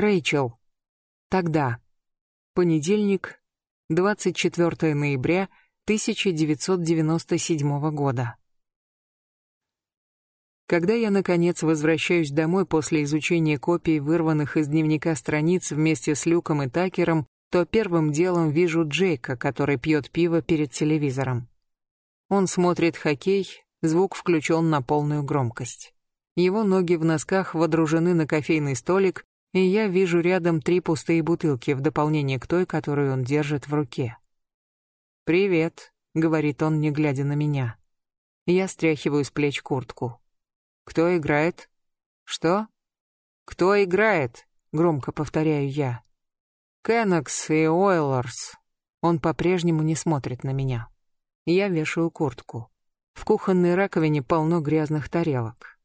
Рэйчел. Тогда. Понедельник, 24 ноября 1997 года. Когда я, наконец, возвращаюсь домой после изучения копий вырванных из дневника страниц вместе с Люком и Такером, то первым делом вижу Джейка, который пьет пиво перед телевизором. Он смотрит хоккей, звук включен на полную громкость. Его ноги в носках водружены на кофейный столик, и я вижу рядом три пустые бутылки в дополнение к той, которую он держит в руке. «Привет», — говорит он, не глядя на меня. Я стряхиваю с плеч куртку. «Кто играет?» «Что?» «Кто играет?» — громко повторяю я. «Кеннекс и Ойлерс». Он по-прежнему не смотрит на меня. Я вешаю куртку. В кухонной раковине полно грязных тарелок.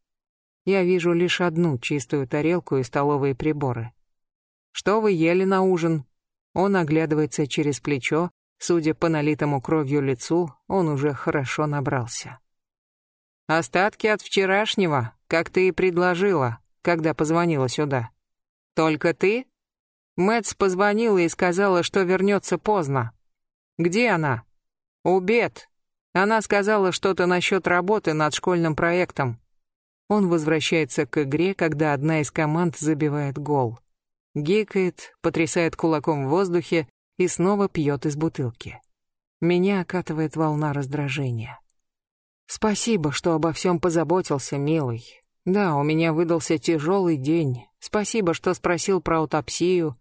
Я вижу лишь одну чистую тарелку и столовые приборы. «Что вы ели на ужин?» Он оглядывается через плечо, судя по налитому кровью лицу, он уже хорошо набрался. «Остатки от вчерашнего, как ты и предложила, когда позвонила сюда. Только ты?» Мэтс позвонила и сказала, что вернется поздно. «Где она?» «У Бет. Она сказала что-то насчет работы над школьным проектом. Он возвращается к игре, когда одна из команд забивает гол. Гикает, потрясает кулаком в воздухе и снова пьет из бутылки. Меня окатывает волна раздражения. Спасибо, что обо всем позаботился, милый. Да, у меня выдался тяжелый день. Спасибо, что спросил про аутопсию.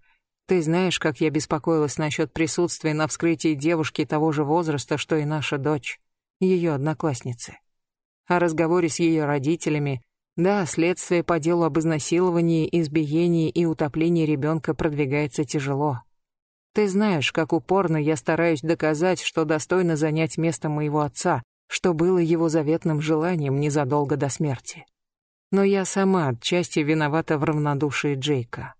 Ты знаешь, как я беспокоилась насчет присутствия на вскрытии девушки того же возраста, что и наша дочь, ее одноклассницы о разговоре с ее родителями. Да, следствие по делу об изнасиловании, избиении и утоплении ребенка продвигается тяжело. Ты знаешь, как упорно я стараюсь доказать, что достойно занять место моего отца, что было его заветным желанием незадолго до смерти. Но я сама отчасти виновата в равнодушии Джейка.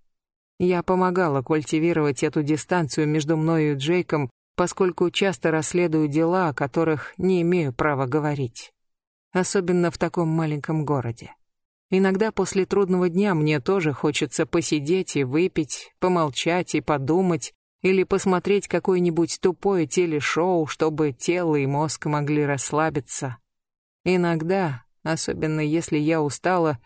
Я помогала культивировать эту дистанцию между мною и Джейком, поскольку часто расследую дела, о которых не имею права говорить особенно в таком маленьком городе. Иногда после трудного дня мне тоже хочется посидеть и выпить, помолчать и подумать, или посмотреть какое-нибудь тупое телешоу, чтобы тело и мозг могли расслабиться. Иногда, особенно если я устала,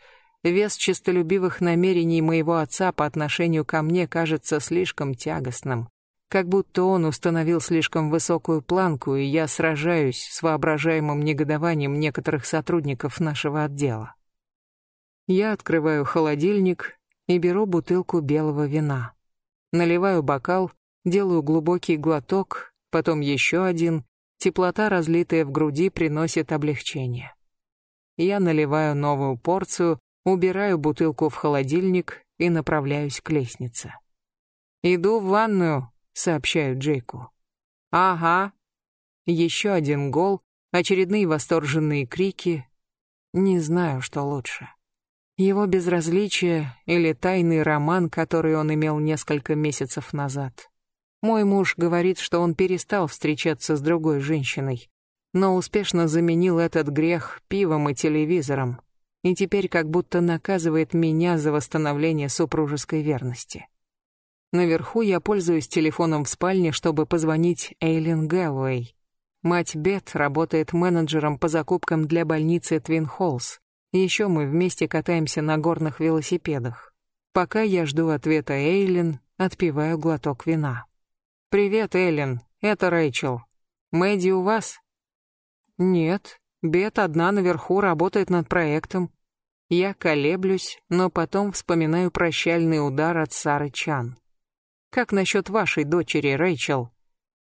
вес честолюбивых намерений моего отца по отношению ко мне кажется слишком тягостным как будто он установил слишком высокую планку, и я сражаюсь с воображаемым негодованием некоторых сотрудников нашего отдела. Я открываю холодильник и беру бутылку белого вина. Наливаю бокал, делаю глубокий глоток, потом еще один. Теплота, разлитая в груди, приносит облегчение. Я наливаю новую порцию, убираю бутылку в холодильник и направляюсь к лестнице. Иду в ванную, сообщаю Джейку. Ага. Еще один гол, очередные восторженные крики. Не знаю, что лучше. Его безразличие или тайный роман, который он имел несколько месяцев назад. Мой муж говорит, что он перестал встречаться с другой женщиной, но успешно заменил этот грех пивом и телевизором, и теперь как будто наказывает меня за восстановление супружеской верности. Наверху я пользуюсь телефоном в спальне, чтобы позвонить Эйлин Гэллоуэй. Мать Бет работает менеджером по закупкам для больницы Твин Холлс. Еще мы вместе катаемся на горных велосипедах. Пока я жду ответа Эйлин, отпиваю глоток вина. «Привет, Эйлин, это Рэйчел. Мэдди у вас?» «Нет, Бет одна наверху работает над проектом». Я колеблюсь, но потом вспоминаю прощальный удар от Сары Чан. Как насчет вашей дочери, Рэйчел?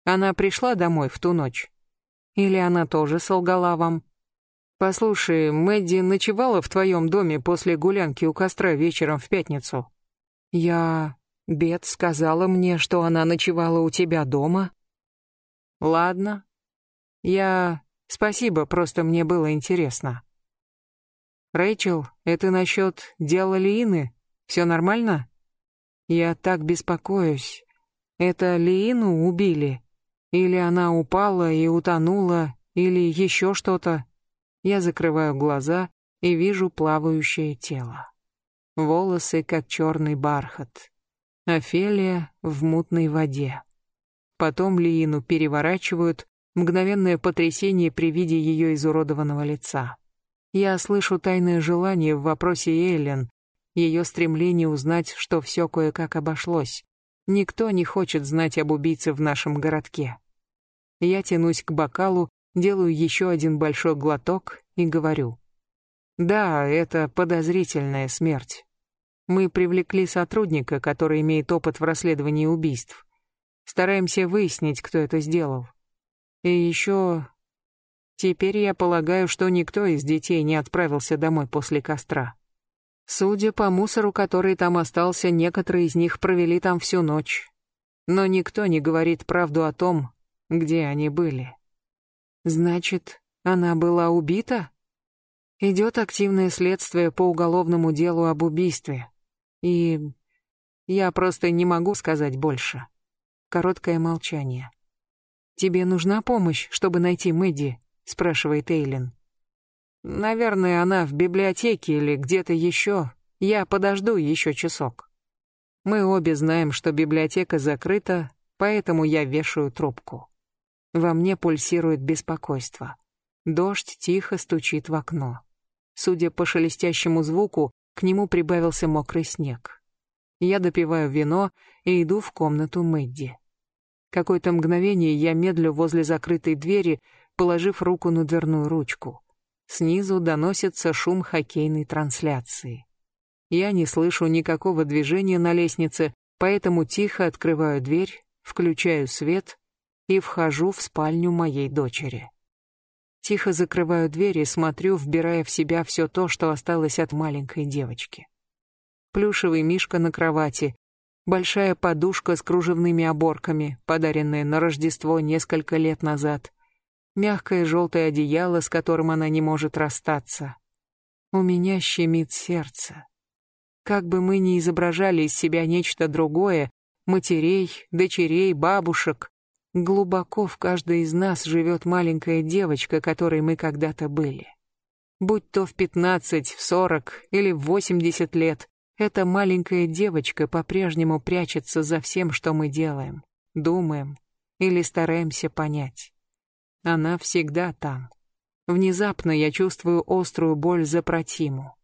Она пришла домой в ту ночь? Или она тоже солгала вам? Послушай, Мэдди ночевала в твоем доме после гулянки у костра вечером в пятницу. Я... Бет сказала мне, что она ночевала у тебя дома. Ладно. Я... Спасибо, просто мне было интересно. Рэйчел, это насчет дела Лиины? Все нормально? Я так беспокоюсь. Это Лиину убили? Или она упала и утонула, или еще что-то? Я закрываю глаза и вижу плавающее тело. Волосы, как черный бархат. Офелия в мутной воде. Потом Лиину переворачивают, мгновенное потрясение при виде ее изуродованного лица. Я слышу тайное желание в вопросе Эллен, ее стремление узнать, что все кое-как обошлось. Никто не хочет знать об убийце в нашем городке. Я тянусь к бокалу, делаю еще один большой глоток и говорю. Да, это подозрительная смерть. Мы привлекли сотрудника, который имеет опыт в расследовании убийств. Стараемся выяснить, кто это сделал. И еще... Теперь я полагаю, что никто из детей не отправился домой после костра. Судя по мусору, который там остался, некоторые из них провели там всю ночь. Но никто не говорит правду о том, где они были. Значит, она была убита? Идет активное следствие по уголовному делу об убийстве. И я просто не могу сказать больше. Короткое молчание. «Тебе нужна помощь, чтобы найти Мэдди?» — спрашивает Эйлин. «Наверное, она в библиотеке или где-то еще. Я подожду еще часок». Мы обе знаем, что библиотека закрыта, поэтому я вешаю трубку. Во мне пульсирует беспокойство. Дождь тихо стучит в окно. Судя по шелестящему звуку, к нему прибавился мокрый снег. Я допиваю вино и иду в комнату Мэдди. Какое-то мгновение я медлю возле закрытой двери, положив руку на дверную ручку. Снизу доносится шум хоккейной трансляции. Я не слышу никакого движения на лестнице, поэтому тихо открываю дверь, включаю свет и вхожу в спальню моей дочери. Тихо закрываю дверь и смотрю, вбирая в себя все то, что осталось от маленькой девочки. Плюшевый мишка на кровати, большая подушка с кружевными оборками, подаренная на Рождество несколько лет назад, мягкое желтое одеяло, с которым она не может расстаться. У меня щемит сердце. Как бы мы ни изображали из себя нечто другое, матерей, дочерей, бабушек, Глубоко в каждой из нас живет маленькая девочка, которой мы когда-то были. Будь то в 15, в 40 или в 80 лет, эта маленькая девочка по-прежнему прячется за всем, что мы делаем, думаем или стараемся понять. Она всегда там. Внезапно я чувствую острую боль за протиму.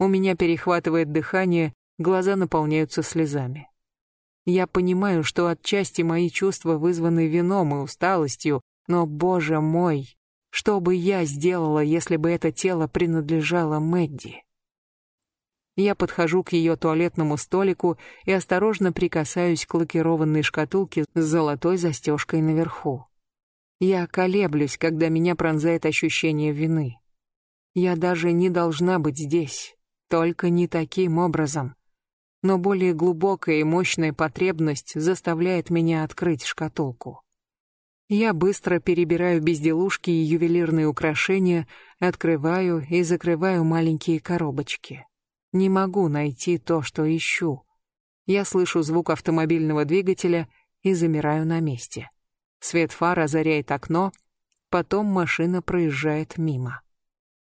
У меня перехватывает дыхание, глаза наполняются слезами. Я понимаю, что отчасти мои чувства вызваны вином и усталостью, но, боже мой, что бы я сделала, если бы это тело принадлежало Мэдди? Я подхожу к ее туалетному столику и осторожно прикасаюсь к лакированной шкатулке с золотой застежкой наверху. Я колеблюсь, когда меня пронзает ощущение вины. Я даже не должна быть здесь, только не таким образом но более глубокая и мощная потребность заставляет меня открыть шкатулку. Я быстро перебираю безделушки и ювелирные украшения, открываю и закрываю маленькие коробочки. Не могу найти то, что ищу. Я слышу звук автомобильного двигателя и замираю на месте. Свет фар озаряет окно, потом машина проезжает мимо.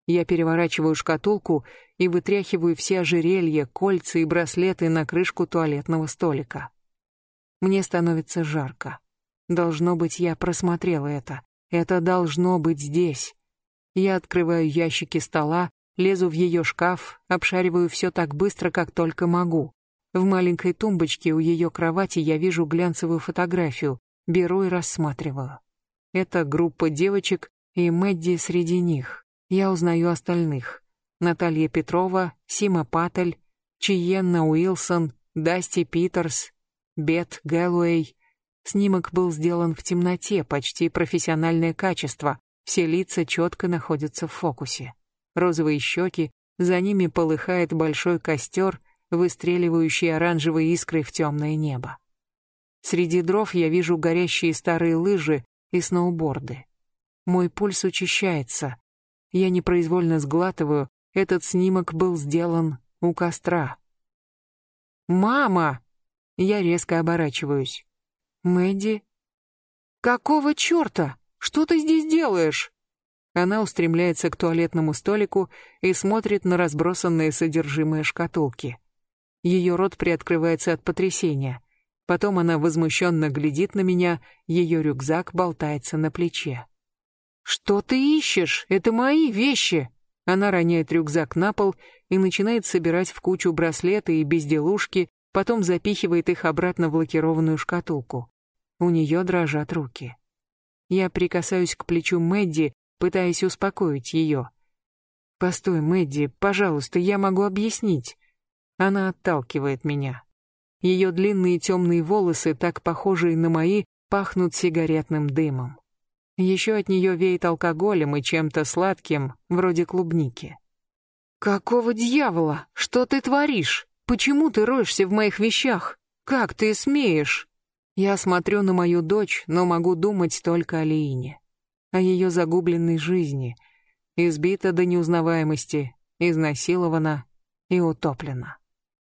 Я переворачиваю шкатулку и вытряхиваю все ожерелья, кольца и браслеты на крышку туалетного столика. Мне становится жарко. Должно быть, я просмотрела это. Это должно быть здесь. Я открываю ящики стола, лезу в ее шкаф, обшариваю все так быстро, как только могу. В маленькой тумбочке у ее кровати я вижу глянцевую фотографию, беру и рассматриваю. Это группа девочек, и Мэдди среди них. Я узнаю остальных. Наталья Петрова, Сима Паттель, Чиенна Уилсон, Дасти Питерс, Бет Гэллоуэй. Снимок был сделан в темноте, почти профессиональное качество. Все лица четко находятся в фокусе. Розовые щеки, за ними полыхает большой костер, выстреливающий оранжевой искрой в темное небо. Среди дров я вижу горящие старые лыжи и сноуборды. Мой пульс учащается. Я непроизвольно сглатываю, этот снимок был сделан у костра. «Мама!» Я резко оборачиваюсь. «Мэдди?» «Какого черта? Что ты здесь делаешь?» Она устремляется к туалетному столику и смотрит на разбросанные содержимое шкатулки. Ее рот приоткрывается от потрясения. Потом она возмущенно глядит на меня, ее рюкзак болтается на плече. «Что ты ищешь? Это мои вещи!» Она роняет рюкзак на пол и начинает собирать в кучу браслеты и безделушки, потом запихивает их обратно в лакированную шкатулку. У нее дрожат руки. Я прикасаюсь к плечу Мэдди, пытаясь успокоить ее. «Постой, Мэдди, пожалуйста, я могу объяснить». Она отталкивает меня. Ее длинные темные волосы, так похожие на мои, пахнут сигаретным дымом. Еще от нее веет алкоголем и чем-то сладким, вроде клубники. «Какого дьявола? Что ты творишь? Почему ты роешься в моих вещах? Как ты смеешь?» Я смотрю на мою дочь, но могу думать только о Лиине, о ее загубленной жизни, избита до неузнаваемости, изнасилована и утоплена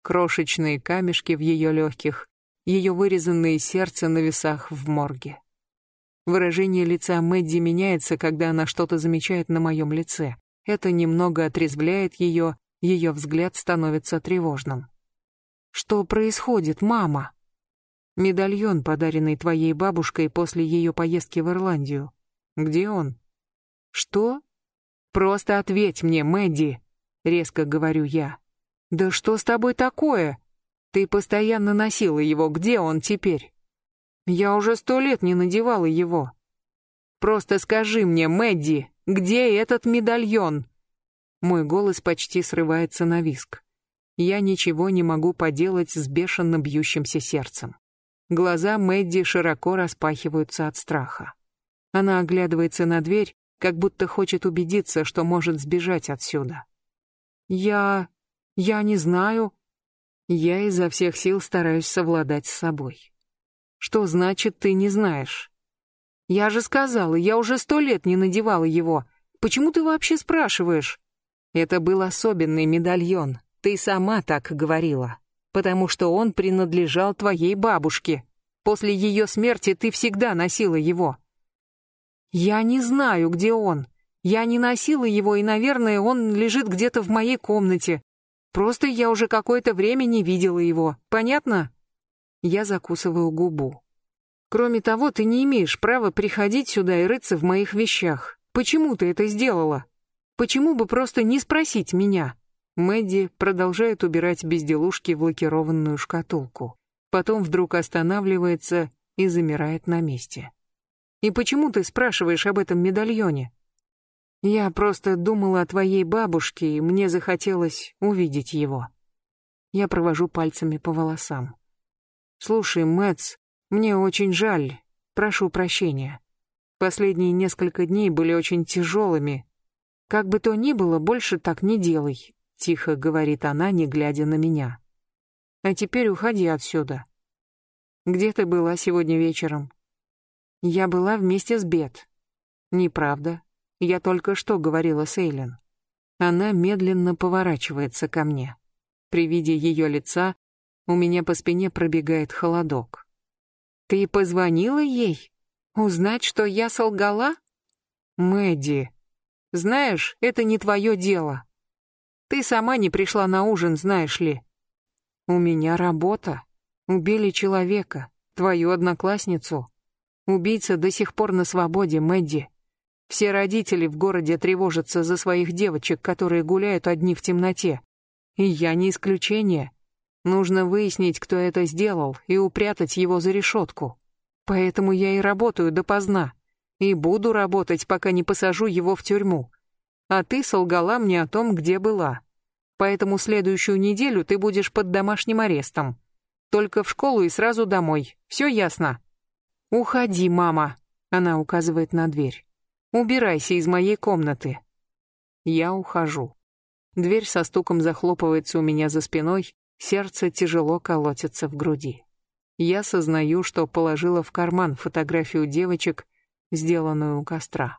крошечные камешки в ее легких, ее вырезанное сердце на весах в морге. Выражение лица Мэдди меняется, когда она что-то замечает на моем лице. Это немного отрезвляет ее, ее взгляд становится тревожным. «Что происходит, мама?» «Медальон, подаренный твоей бабушкой после ее поездки в Ирландию. Где он?» «Что?» «Просто ответь мне, Мэдди», — резко говорю я. «Да что с тобой такое? Ты постоянно носила его, где он теперь?» «Я уже сто лет не надевала его». «Просто скажи мне, Мэдди, где этот медальон?» Мой голос почти срывается на виск. Я ничего не могу поделать с бешено бьющимся сердцем. Глаза Мэдди широко распахиваются от страха. Она оглядывается на дверь, как будто хочет убедиться, что может сбежать отсюда. «Я... Я не знаю. Я изо всех сил стараюсь совладать с собой. Что значит, ты не знаешь? Я же сказала, я уже сто лет не надевала его. Почему ты вообще спрашиваешь? Это был особенный медальон. Ты сама так говорила. Потому что он принадлежал твоей бабушке. После ее смерти ты всегда носила его. Я не знаю, где он. Я не носила его, и, наверное, он лежит где-то в моей комнате. Просто я уже какое-то время не видела его. Понятно? Я закусываю губу. Кроме того, ты не имеешь права приходить сюда и рыться в моих вещах. Почему ты это сделала? Почему бы просто не спросить меня? Мэдди продолжает убирать безделушки в лакированную шкатулку. Потом вдруг останавливается и замирает на месте. И почему ты спрашиваешь об этом медальоне? Я просто думала о твоей бабушке, и мне захотелось увидеть его. Я провожу пальцами по волосам. Слушай, Мэтс, мне очень жаль. Прошу прощения. Последние несколько дней были очень тяжелыми. Как бы то ни было, больше так не делай, тихо говорит она, не глядя на меня. А теперь уходи отсюда. Где ты была сегодня вечером? Я была вместе с Бет. Неправда. Я только что говорила с Эйлен. Она медленно поворачивается ко мне. При виде ее лица у меня по спине пробегает холодок. Ты позвонила ей? Узнать, что я солгала? Мэдди, знаешь, это не твое дело. Ты сама не пришла на ужин, знаешь ли. У меня работа. Убили человека, твою одноклассницу. Убийца до сих пор на свободе, Мэдди. Все родители в городе тревожатся за своих девочек, которые гуляют одни в темноте. И я не исключение. Нужно выяснить, кто это сделал, и упрятать его за решетку. Поэтому я и работаю допоздна. И буду работать, пока не посажу его в тюрьму. А ты солгала мне о том, где была. Поэтому следующую неделю ты будешь под домашним арестом. Только в школу и сразу домой. Все ясно? Уходи, мама. Она указывает на дверь. Убирайся из моей комнаты. Я ухожу. Дверь со стуком захлопывается у меня за спиной, сердце тяжело колотится в груди. Я сознаю, что положила в карман фотографию девочек, сделанную у костра.